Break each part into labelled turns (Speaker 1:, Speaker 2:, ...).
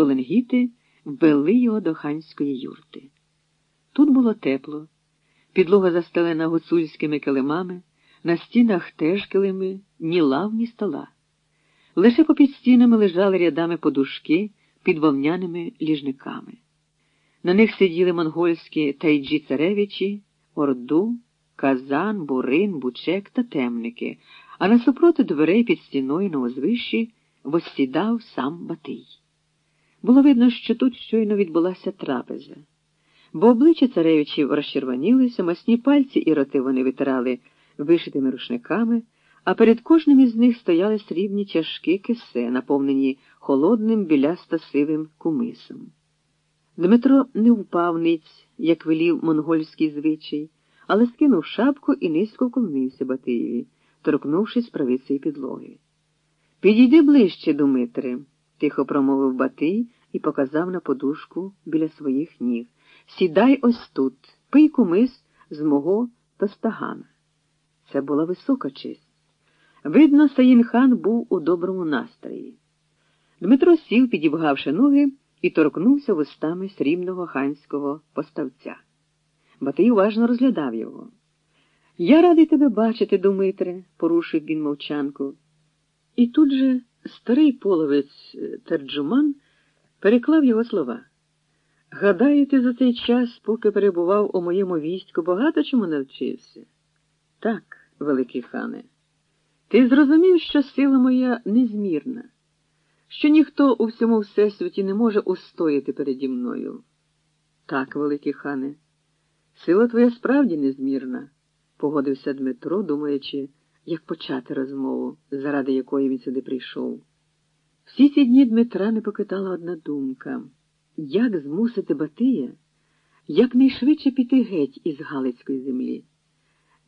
Speaker 1: Толенгіти ввели його до ханської юрти. Тут було тепло, підлога застелена гуцульськими килимами, на стінах теж килими, ні лав, ні стола. Лише попід стінами лежали рядами подушки під вовняними ліжниками. На них сиділи монгольські тайджі царевичі, орду, казан, бурин, бучек та темники, а насупроти дверей під стіною на узвищі восідав сам Батий. Було видно, що тут щойно відбулася трапеза, бо обличчя царевичів розчервонілися, масні пальці і роти вони витирали вишитими рушниками, а перед кожним із них стояли срібні чашки кисе, наповнені холодним білясто сивим кумисом. Дмитро не впав ниць, як велів монгольський звичай, але скинув шапку і низько вклонився Батиєві, торкнувшись правицеї підлоги. Підійди ближче, Думитре, тихо промовив Батий і показав на подушку біля своїх ніг. Сідай ось тут, пий кумис з мого тостагана. Це була висока честь. Видно, Саїн-хан був у доброму настрої. Дмитро сів, підібгавши ноги, і торкнувся вустами срібного ханського поставця. Батий уважно розглядав його. Я радий тебе бачити, Думитре, порушив він мовчанку. І тут же старий половець е, Терджуман переклав його слова. Гадаю, ти за цей час, поки перебував у моєму війську, багато чому навчився? Так, великий хане, ти зрозумів, що сила моя незмірна, що ніхто у всьому всесвіті не може устояти переді мною. Так, великий хане, сила твоя справді незмірна, погодився Дмитро, думаючи як почати розмову, заради якої він сюди прийшов. Всі ці дні Дмитра не покидала одна думка як змусити Батия якнайшвидше піти геть із Галицької землі,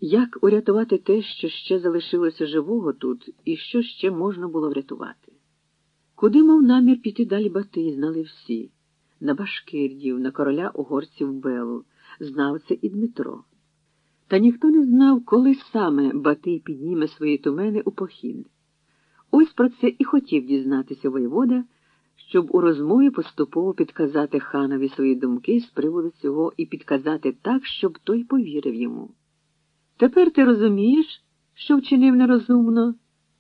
Speaker 1: як урятувати те, що ще залишилося живого тут і що ще можна було врятувати. Куди мав намір піти далі Батий, знали всі на Башкирдів, на короля угорців Белу, знав це і Дмитро. Та ніхто не знав, коли саме Батий підніме свої тумени у похід. Ось про це і хотів дізнатися воєвода, щоб у розмові поступово підказати ханові свої думки з приводу цього і підказати так, щоб той повірив йому. Тепер ти розумієш, що вчинив нерозумно,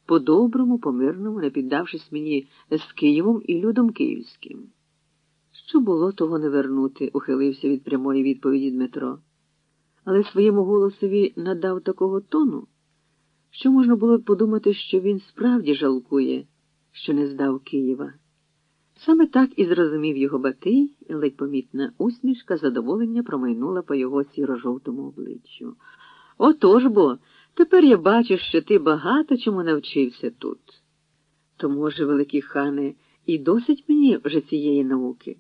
Speaker 1: по-доброму, по-мирному, не піддавшись мені з Києвом і людом київським. Що було, того не вернути, ухилився від прямої відповіді Дмитро але своєму голосові надав такого тону, що можна було б подумати, що він справді жалкує, що не здав Києва. Саме так і зрозумів його Батий, і ледь помітна усмішка задоволення промайнула по його сіро-жовтому обличчю. Отож бо, тепер я бачу, що ти багато чому навчився тут. То, може, великі хане, і досить мені вже цієї науки.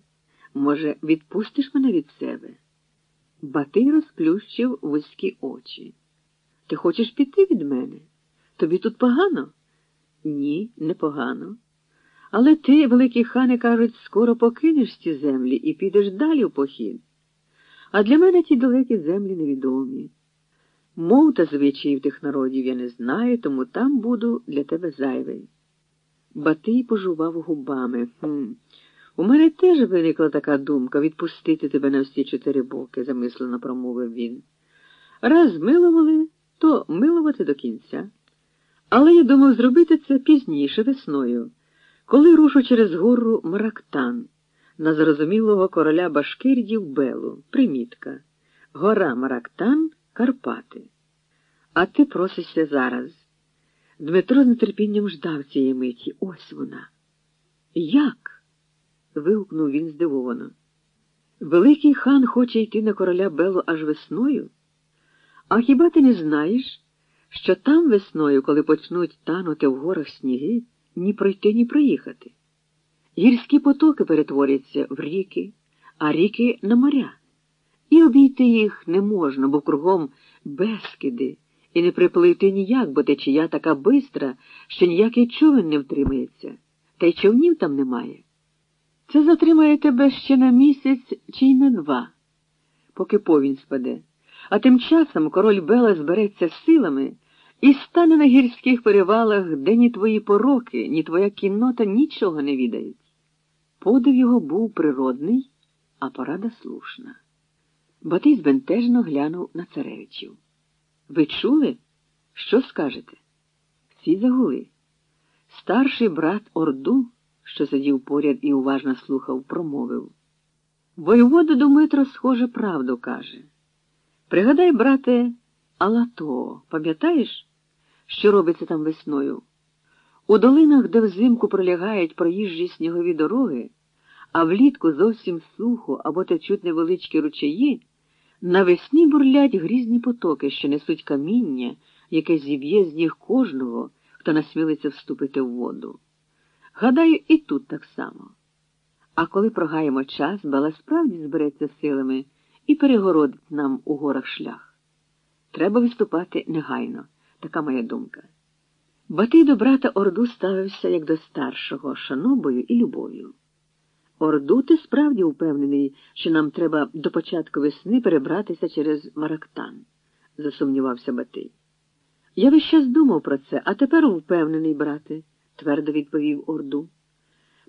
Speaker 1: Може, відпустиш мене від себе? Батий розплющив вузькі очі. Ти хочеш піти від мене? Тобі тут погано? Ні, не погано. Але ти, великі хани, кажуть, скоро покинеш ці землі і підеш далі в похід. А для мене ті далекі землі невідомі. Мов та звичаїв тих народів я не знаю, тому там буду для тебе зайвий. Батий пожував губами. Хм. У мене теж виникла така думка відпустити тебе на всі чотири боки, замислено промовив він. Раз милували, то милувати до кінця. Але я думав зробити це пізніше весною, коли рушу через гору Марактан, на зрозумілого короля Башкирдів Белу, примітка. Гора Марактан, Карпати. А ти просишся зараз. Дмитро з нетерпінням ждав цієї миті. Ось вона. Як? Вигукнув він здивовано. Великий хан хоче йти на короля Белу аж весною? А хіба ти не знаєш, що там весною, коли почнуть танути в горах сніги, ні пройти, ні проїхати? Гірські потоки перетворяться в ріки, а ріки на моря. І обійти їх не можна, бо кругом безкиди, і не приплити ніяк, бо течія така бистра, що ніякий човен не втримається, та й човнів там немає. Це затримає тебе ще на місяць чи й на два, поки повінь спаде. А тим часом король Бела збереться силами і стане на гірських перевалах, де ні твої пороки, ні твоя кіннота нічого не відають. Подив його був природний, а порада слушна. Батий збентежно глянув на царевичів. Ви чули? Що скажете? Всі загули. Старший брат Орду, що сидів поряд і уважно слухав, промовив. Воєвода Думитро, схоже, правду каже. Пригадай, брате, Алато, пам'ятаєш, що робиться там весною? У долинах, де взимку пролягають проїжджі снігові дороги, а влітку зовсім сухо або течуть невеличкі ручаї, навесні бурлять грізні потоки, що несуть каміння, яке зіб'є з ніг кожного, хто насмілиться вступити в воду. Гадаю, і тут так само. А коли прогаємо час, бала справді збереться силами і перегородить нам у горах шлях. Треба виступати негайно, така моя думка. Батий до брата Орду ставився як до старшого, шанобою і любов'ю. Орду, ти справді впевнений, що нам треба до початку весни перебратися через Марактан, засумнівався Батий. Я весь час думав про це, а тепер впевнений, брате, твердо відповів Орду.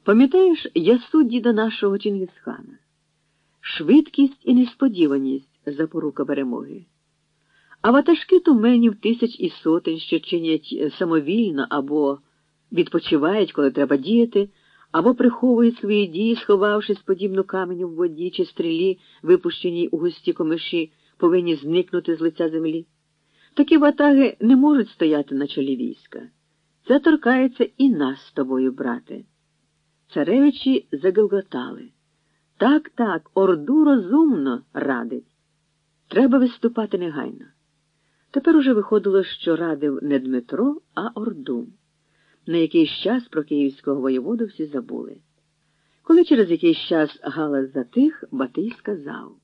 Speaker 1: Пам'ятаєш, я судді до нашого Чингісхана. Швидкість і несподіваність запорука перемоги. А ватажки туменів тисяч і сотень, що чинять самовільно або відпочивають, коли треба діяти, або приховують свої дії, сховавшись подібно каменю в воді чи стрілі, випущеній у густі комиші, повинні зникнути з лиця землі. Такі ватаги не можуть стояти на чолі війська. Це торкається і нас з тобою, брате. Царевичі загилготали. Так, так, Орду розумно радить. Треба виступати негайно. Тепер уже виходило, що радив не Дмитро, а Орду. На якийсь час про київського воєводу всі забули. Коли через якийсь час галас затих, Батий сказав